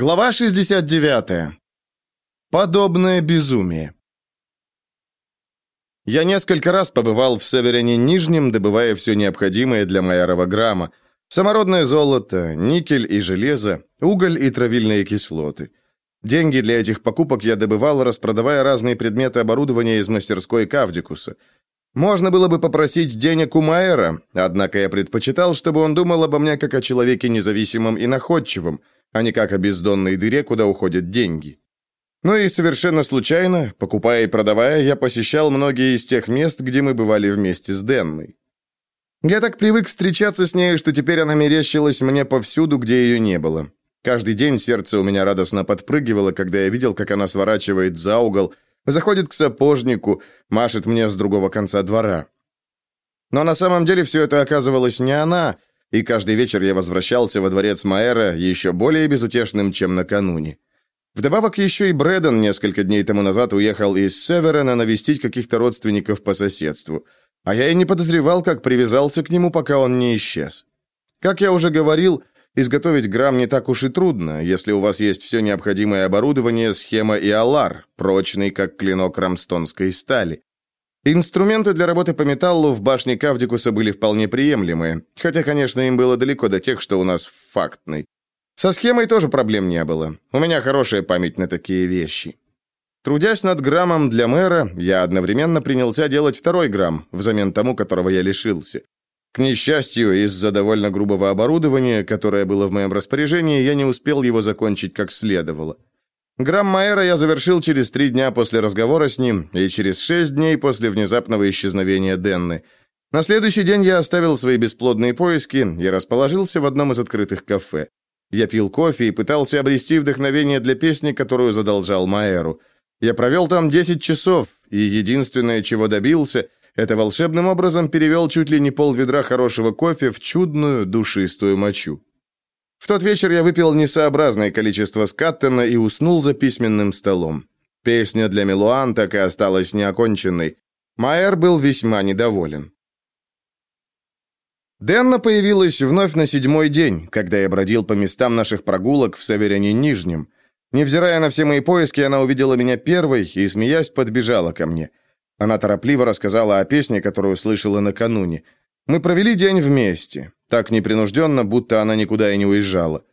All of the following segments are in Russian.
Глава 69. Подобное безумие. Я несколько раз побывал в Северине Нижнем, добывая все необходимое для майорова грамма. Самородное золото, никель и железо, уголь и травильные кислоты. Деньги для этих покупок я добывал, распродавая разные предметы оборудования из мастерской Кавдикуса. Можно было бы попросить денег у Майера, однако я предпочитал, чтобы он думал обо мне как о человеке независимом и находчивом – а не как о бездонной дыре, куда уходят деньги. Ну и совершенно случайно, покупая и продавая, я посещал многие из тех мест, где мы бывали вместе с Денной. Я так привык встречаться с ней, что теперь она мерещилась мне повсюду, где ее не было. Каждый день сердце у меня радостно подпрыгивало, когда я видел, как она сворачивает за угол, заходит к сапожнику, машет мне с другого конца двора. Но на самом деле все это оказывалось не она, и каждый вечер я возвращался во дворец Маэра еще более безутешным, чем накануне. Вдобавок еще и Брэдон несколько дней тому назад уехал из Северена навестить каких-то родственников по соседству, а я и не подозревал, как привязался к нему, пока он не исчез. Как я уже говорил, изготовить грамм не так уж и трудно, если у вас есть все необходимое оборудование, схема и алар, прочный, как клинок рамстонской стали. Инструменты для работы по металлу в башне Кавдикуса были вполне приемлемые, хотя, конечно, им было далеко до тех, что у нас в фактной. Со схемой тоже проблем не было. У меня хорошая память на такие вещи. Трудясь над граммом для мэра, я одновременно принялся делать второй грамм, взамен тому, которого я лишился. К несчастью, из-за довольно грубого оборудования, которое было в моем распоряжении, я не успел его закончить как следовало. Грамм Майера я завершил через три дня после разговора с ним и через шесть дней после внезапного исчезновения Денны. На следующий день я оставил свои бесплодные поиски и расположился в одном из открытых кафе. Я пил кофе и пытался обрести вдохновение для песни, которую задолжал Майеру. Я провел там 10 часов, и единственное, чего добился, это волшебным образом перевел чуть ли не пол ведра хорошего кофе в чудную душистую мочу. В тот вечер я выпил несообразное количество скаттена и уснул за письменным столом. Песня для Милуан так и осталась неоконченной. Майер был весьма недоволен. Денна появилась вновь на седьмой день, когда я бродил по местам наших прогулок в Северяне Нижнем. Невзирая на все мои поиски, она увидела меня первой и, смеясь, подбежала ко мне. Она торопливо рассказала о песне, которую слышала накануне. Мы провели день вместе. Так непринужденно, будто она никуда и не уезжала.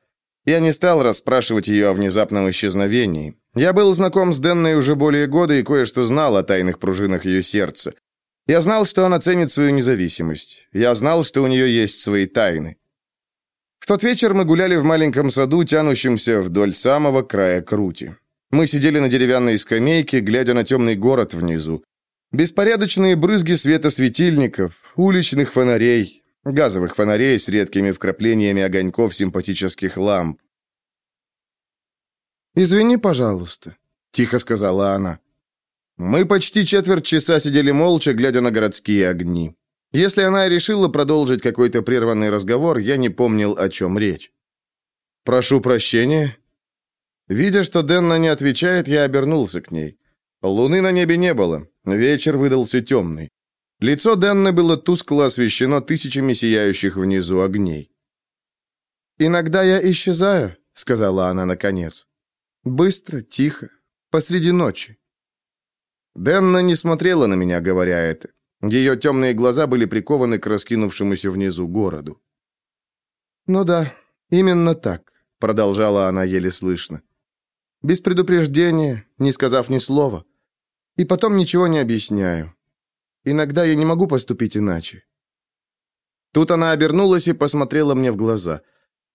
Я не стал расспрашивать ее о внезапном исчезновении. Я был знаком с Денной уже более года и кое-что знал о тайных пружинах ее сердца. Я знал, что она ценит свою независимость. Я знал, что у нее есть свои тайны. В тот вечер мы гуляли в маленьком саду, тянущемся вдоль самого края крути. Мы сидели на деревянной скамейке, глядя на темный город внизу. Беспорядочные брызги света светильников, уличных фонарей, газовых фонарей с редкими вкраплениями огоньков симпатических ламп. «Извини, пожалуйста», — тихо сказала она. Мы почти четверть часа сидели молча, глядя на городские огни. Если она решила продолжить какой-то прерванный разговор, я не помнил, о чем речь. «Прошу прощения». Видя, что Денна не отвечает, я обернулся к ней. Луны на небе не было, вечер выдался темный. Лицо Денны было тускло освещено тысячами сияющих внизу огней. «Иногда я исчезаю», — сказала она наконец. «Быстро, тихо, посреди ночи». Денна не смотрела на меня, говоря это. Ее темные глаза были прикованы к раскинувшемуся внизу городу. «Ну да, именно так», — продолжала она еле слышно. «Без предупреждения, не сказав ни слова. И потом ничего не объясняю. Иногда я не могу поступить иначе». Тут она обернулась и посмотрела мне в глаза.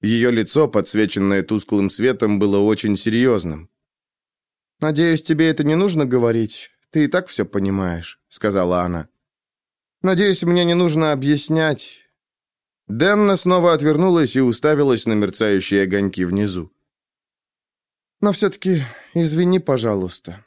Ее лицо, подсвеченное тусклым светом, было очень серьезным. «Надеюсь, тебе это не нужно говорить. Ты и так все понимаешь», — сказала она. «Надеюсь, мне не нужно объяснять». Денна снова отвернулась и уставилась на мерцающие огоньки внизу. «Но все-таки извини, пожалуйста.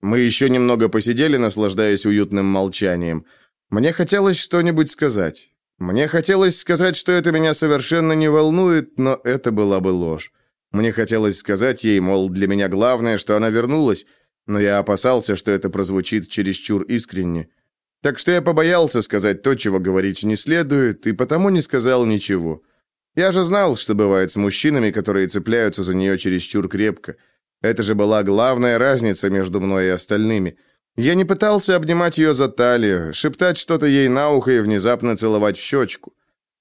Мы еще немного посидели, наслаждаясь уютным молчанием. Мне хотелось что-нибудь сказать. Мне хотелось сказать, что это меня совершенно не волнует, но это была бы ложь. Мне хотелось сказать ей, мол, для меня главное, что она вернулась, но я опасался, что это прозвучит чересчур искренне. Так что я побоялся сказать то, чего говорить не следует, и потому не сказал ничего. Я же знал, что бывает с мужчинами, которые цепляются за нее чересчур крепко. Это же была главная разница между мной и остальными. Я не пытался обнимать ее за талию, шептать что-то ей на ухо и внезапно целовать в щечку.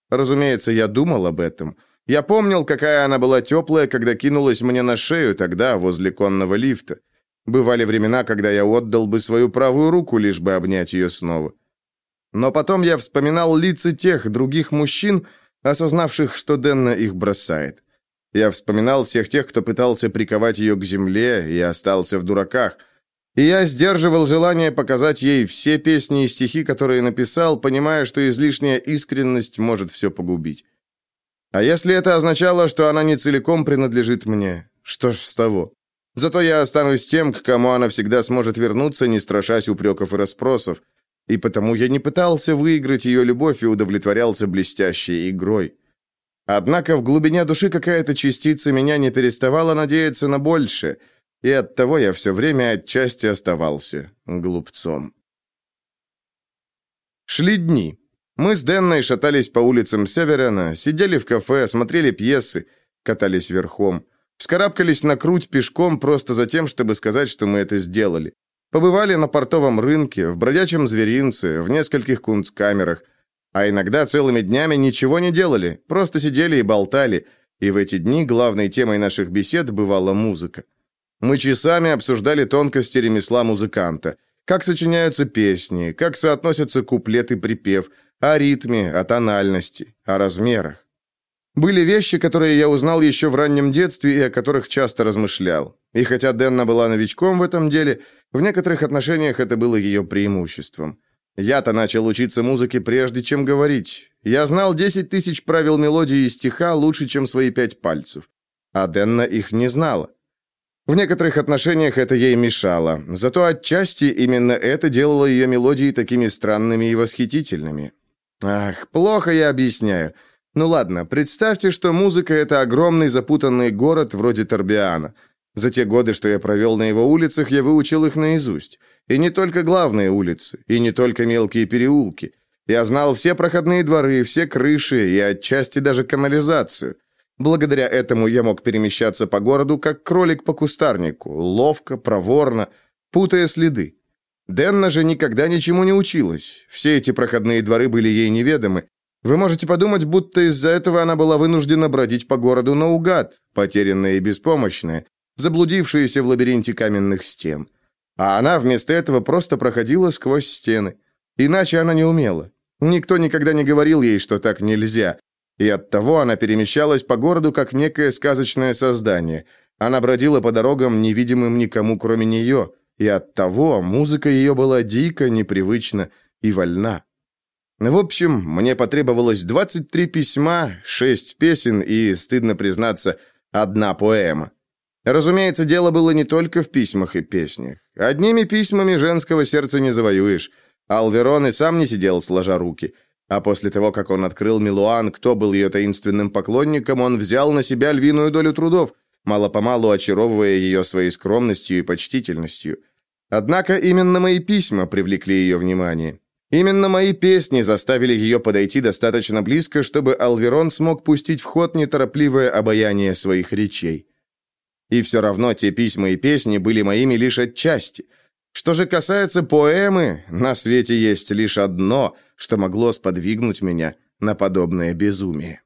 Разумеется, я думал об этом. Я помнил, какая она была теплая, когда кинулась мне на шею тогда, возле конного лифта. Бывали времена, когда я отдал бы свою правую руку, лишь бы обнять ее снова. Но потом я вспоминал лица тех других мужчин, осознавших, что Денна их бросает. Я вспоминал всех тех, кто пытался приковать ее к земле и остался в дураках. И я сдерживал желание показать ей все песни и стихи, которые написал, понимая, что излишняя искренность может все погубить. А если это означало, что она не целиком принадлежит мне, что ж с того? Зато я останусь тем, к кому она всегда сможет вернуться, не страшась упреков и расспросов. И потому я не пытался выиграть ее любовь и удовлетворялся блестящей игрой. Однако в глубине души какая-то частица меня не переставала надеяться на большее, и оттого я все время отчасти оставался глупцом. Шли дни. Мы с Денной шатались по улицам Северена, сидели в кафе, смотрели пьесы, катались верхом. Вскарабкались на круть пешком просто за тем, чтобы сказать, что мы это сделали. Побывали на портовом рынке, в бродячем зверинце, в нескольких кунсткамерах. А иногда целыми днями ничего не делали, просто сидели и болтали. И в эти дни главной темой наших бесед бывала музыка. Мы часами обсуждали тонкости ремесла музыканта. Как сочиняются песни, как соотносятся куплет и припев, о ритме, о тональности, о размерах. Были вещи, которые я узнал еще в раннем детстве и о которых часто размышлял. И хотя Денна была новичком в этом деле, в некоторых отношениях это было ее преимуществом. Я-то начал учиться музыке прежде, чем говорить. Я знал 10 тысяч правил мелодии и стиха лучше, чем свои пять пальцев. А Денна их не знала. В некоторых отношениях это ей мешало, зато отчасти именно это делало ее мелодии такими странными и восхитительными. Ах, плохо я объясняю. Ну ладно, представьте, что музыка — это огромный запутанный город вроде Торбиана. За те годы, что я провел на его улицах, я выучил их наизусть. И не только главные улицы, и не только мелкие переулки. Я знал все проходные дворы, все крыши и отчасти даже канализацию. Благодаря этому я мог перемещаться по городу, как кролик по кустарнику, ловко, проворно, путая следы. Денна же никогда ничему не училась. Все эти проходные дворы были ей неведомы, вы можете подумать, будто из-за этого она была вынуждена бродить по городу наугад, потерянная и беспомощная, заблудившаяся в лабиринте каменных стен. А она вместо этого просто проходила сквозь стены. Иначе она не умела. Никто никогда не говорил ей, что так нельзя. И оттого она перемещалась по городу, как некое сказочное создание. Она бродила по дорогам, невидимым никому, кроме нее. И оттого музыка ее была дико, непривычна и вольна. В общем, мне потребовалось 23 письма, 6 песен и, стыдно признаться, одна поэма. Разумеется, дело было не только в письмах и песнях. Одними письмами женского сердца не завоюешь. Алверон и сам не сидел, сложа руки. А после того, как он открыл Милуан, кто был ее таинственным поклонником, он взял на себя львиную долю трудов, мало-помалу очаровывая ее своей скромностью и почтительностью. Однако именно мои письма привлекли ее внимание. Именно мои песни заставили ее подойти достаточно близко, чтобы Алверон смог пустить в ход неторопливое обаяние своих речей. И все равно те письма и песни были моими лишь отчасти. Что же касается поэмы, на свете есть лишь одно, что могло сподвигнуть меня на подобное безумие.